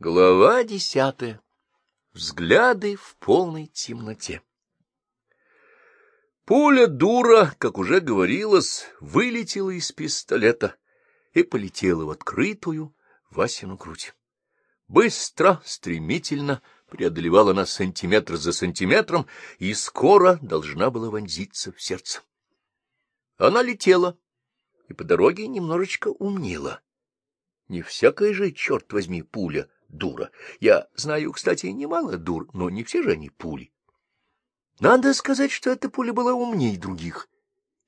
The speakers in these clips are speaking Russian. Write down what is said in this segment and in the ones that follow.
Глава десятая. Взгляды в полной темноте. Пуля дура, как уже говорилось, вылетела из пистолета и полетела в открытую Васину грудь. Быстро, стремительно преодолевала она сантиметр за сантиметром и скоро должна была вонзиться в сердце. Она летела и по дороге немножечко умнела. Не всякая же, черт возьми, пуля — дура. Я знаю, кстати, немало дур, но не все же они пули. Надо сказать, что эта пуля была умней других,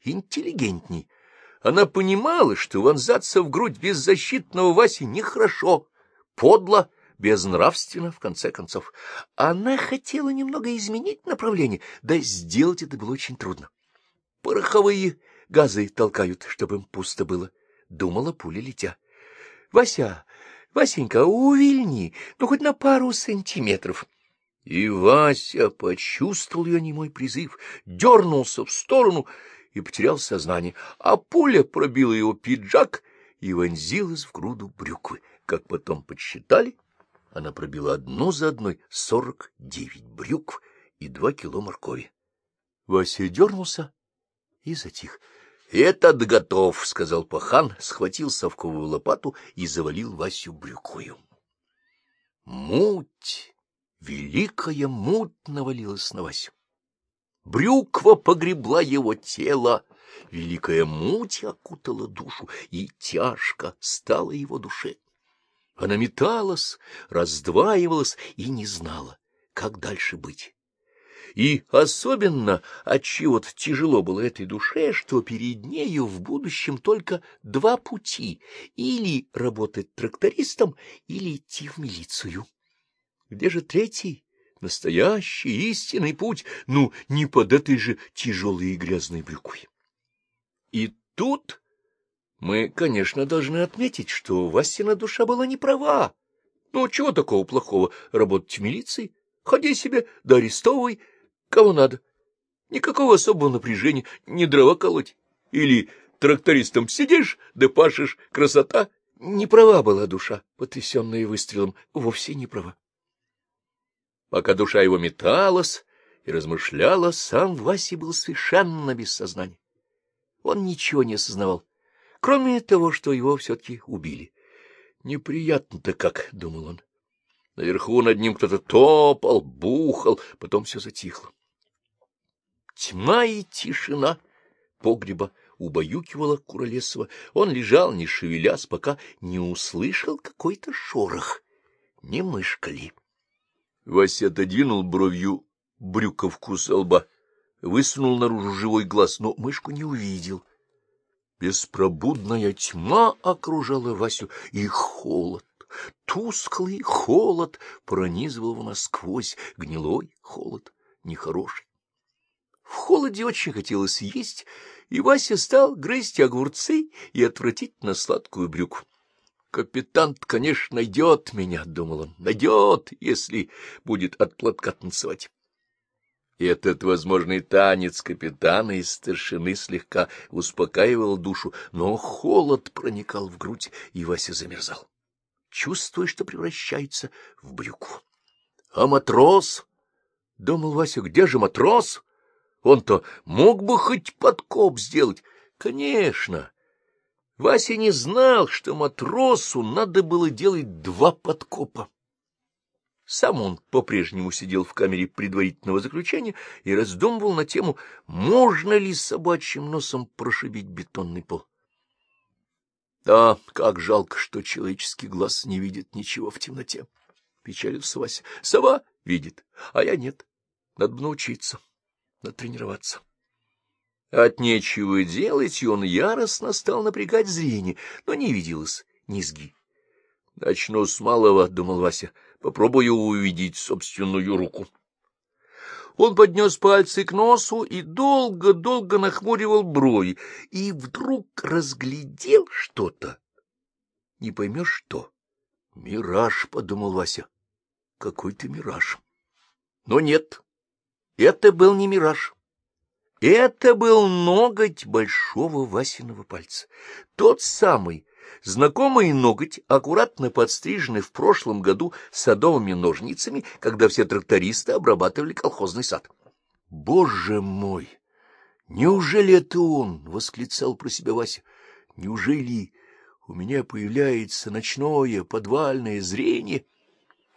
интеллигентней. Она понимала, что вонзаться в грудь беззащитного Васи нехорошо, подло, безнравственно, в конце концов. Она хотела немного изменить направление, да сделать это было очень трудно. Пороховые газы толкают, чтобы им пусто было, — думала пуля летя. — Вася, Васенька, увильни, ну хоть на пару сантиметров. И Вася почувствовал ее немой призыв, дернулся в сторону и потерял сознание, а пуля пробила его пиджак и вонзилась в груду брюквы. Как потом подсчитали, она пробила одну за одной сорок девять брюкв и два кило моркови. Вася дернулся и затих. — Этот готов, — сказал пахан, схватил совковую лопату и завалил Васю брюкою. Муть, великая муть навалилась на Васю. Брюква погребла его тело, великая муть окутала душу, и тяжко стала его душе. Она металась, раздваивалась и не знала, как дальше быть. И особенно отчего-то тяжело было этой душе, что перед нею в будущем только два пути — или работать трактористом, или идти в милицию. Где же третий, настоящий, истинный путь? Ну, не под этой же тяжелой и грязной брюкой. И тут мы, конечно, должны отметить, что Васина душа была не права. Ну, чего такого плохого работать в милиции? Ходи себе, да арестовывай, Кого надо? Никакого особого напряжения, не дрова колоть. Или трактористом сидишь, да пашешь, красота. Не права была душа, потрясенная выстрелом, вовсе не права. Пока душа его металась и размышляла, сам Вася был совершенно без сознания. Он ничего не осознавал, кроме того, что его все-таки убили. Неприятно-то как, — думал он. Наверху над ним кто-то топал, бухал, потом все затихло. Тьма и тишина погреба убаюкивала Куролесова. Он лежал, не шевелясь, пока не услышал какой-то шорох. Не мышка ли? Вася отодвинул бровью брюковку со лба, высунул наружу живой глаз, но мышку не увидел. Беспробудная тьма окружала Васю, и холод, тусклый холод пронизывал его насквозь, гнилой холод, нехороший. В холоде очень хотелось есть, и Вася стал грызть огурцы и отвратительно сладкую брюку. «Капитан, конечно, найдет меня», — думал он, — «найдет, если будет от платка танцевать». Этот возможный танец капитана и старшины слегка успокаивал душу, но холод проникал в грудь, и Вася замерзал, чувствуя, что превращается в брюку. — А матрос? — думал Вася, — где же матрос? Он-то мог бы хоть подкоп сделать. Конечно. Вася не знал, что матросу надо было делать два подкопа. Сам он по-прежнему сидел в камере предварительного заключения и раздумывал на тему, можно ли собачьим носом прошибить бетонный пол. Да, как жалко, что человеческий глаз не видит ничего в темноте. Печалился Вася. Сова видит, а я нет. Надо научиться натренироваться. От нечего делать, и он яростно стал напрягать зрение, но не виделось низги. — Начну с малого, — думал Вася, — попробую увидеть собственную руку. Он поднес пальцы к носу и долго-долго нахмуривал брови, и вдруг разглядел что-то. Не поймешь, что. — Мираж, — подумал Вася. — Какой-то мираж. Но нет. Это был не мираж. Это был ноготь большого Васиного пальца. Тот самый, знакомый ноготь, аккуратно подстриженный в прошлом году садовыми ножницами, когда все трактористы обрабатывали колхозный сад. — Боже мой! Неужели это он? — восклицал про себя Вася. — Неужели у меня появляется ночное подвальное зрение?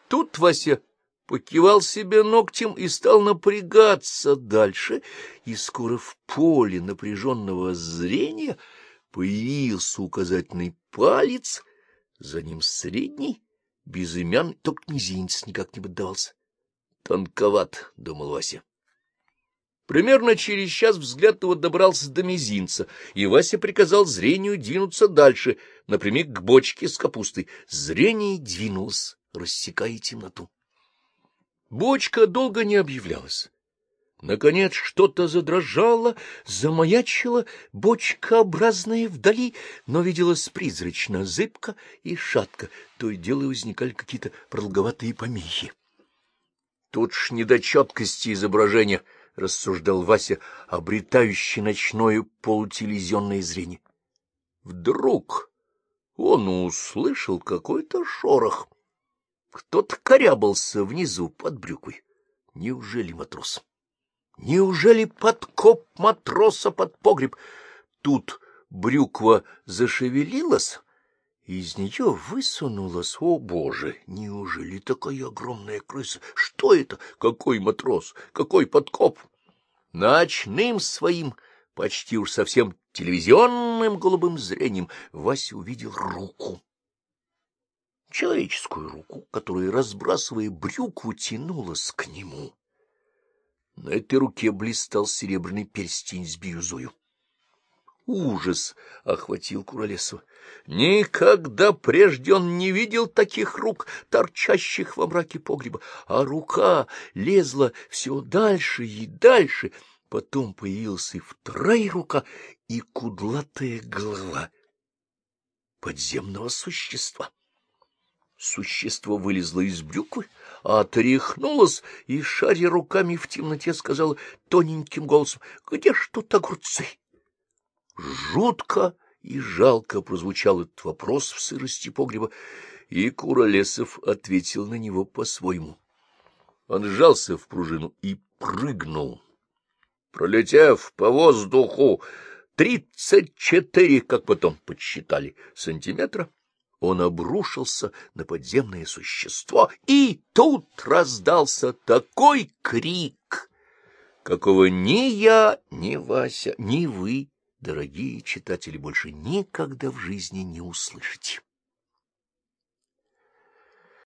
Тут Вася покивал себе ногтем и стал напрягаться дальше, и скоро в поле напряженного зрения появился указательный палец, за ним средний, безымянный, только мизинец никак не поддавался. Тонковат, — думал Вася. Примерно через час взгляд его добрался до мизинца, и Вася приказал зрению двинуться дальше, напрямик к бочке с капустой. Зрение двинулось, рассекая темноту. Бочка долго не объявлялась. Наконец что-то задрожало, замаячило, бочкообразное вдали, но виделось призрачно, зыбко и шатко, то и дело возникали какие-то продолговатые помехи. Тут ж недочеткости изображения, — рассуждал Вася, обретающий ночное полутелевизионное зрение. Вдруг он услышал какой-то шорох. Кто-то корябался внизу под брюкой. Неужели матрос? Неужели подкоп матроса под погреб? Тут брюква зашевелилась, из нее высунулась, о боже, неужели такая огромная крыса? Что это? Какой матрос? Какой подкоп? Ночным своим, почти уж совсем телевизионным голубым зрением, Вася увидел руку человеческую руку, которая, разбрасывая брюкву, тянулась к нему. На этой руке блистал серебряный перстень с бирюзою. Ужас охватил Куролесова. Никогда прежде он не видел таких рук, торчащих во мраке погреба, а рука лезла все дальше и дальше. Потом появилась и вторая рука, и кудлатая голова подземного существа. Существо вылезло из брюквы, отряхнулось и, шаря руками в темноте, сказала тоненьким голосом, — Где ж тут огурцы? Жутко и жалко прозвучал этот вопрос в сырости погреба, и Куролесов ответил на него по-своему. Он сжался в пружину и прыгнул. Пролетев по воздуху тридцать четыре, как потом подсчитали, сантиметра, он обрушился на подземное существо, и тут раздался такой крик, какого ни я, ни Вася, ни вы, дорогие читатели, больше никогда в жизни не услышите.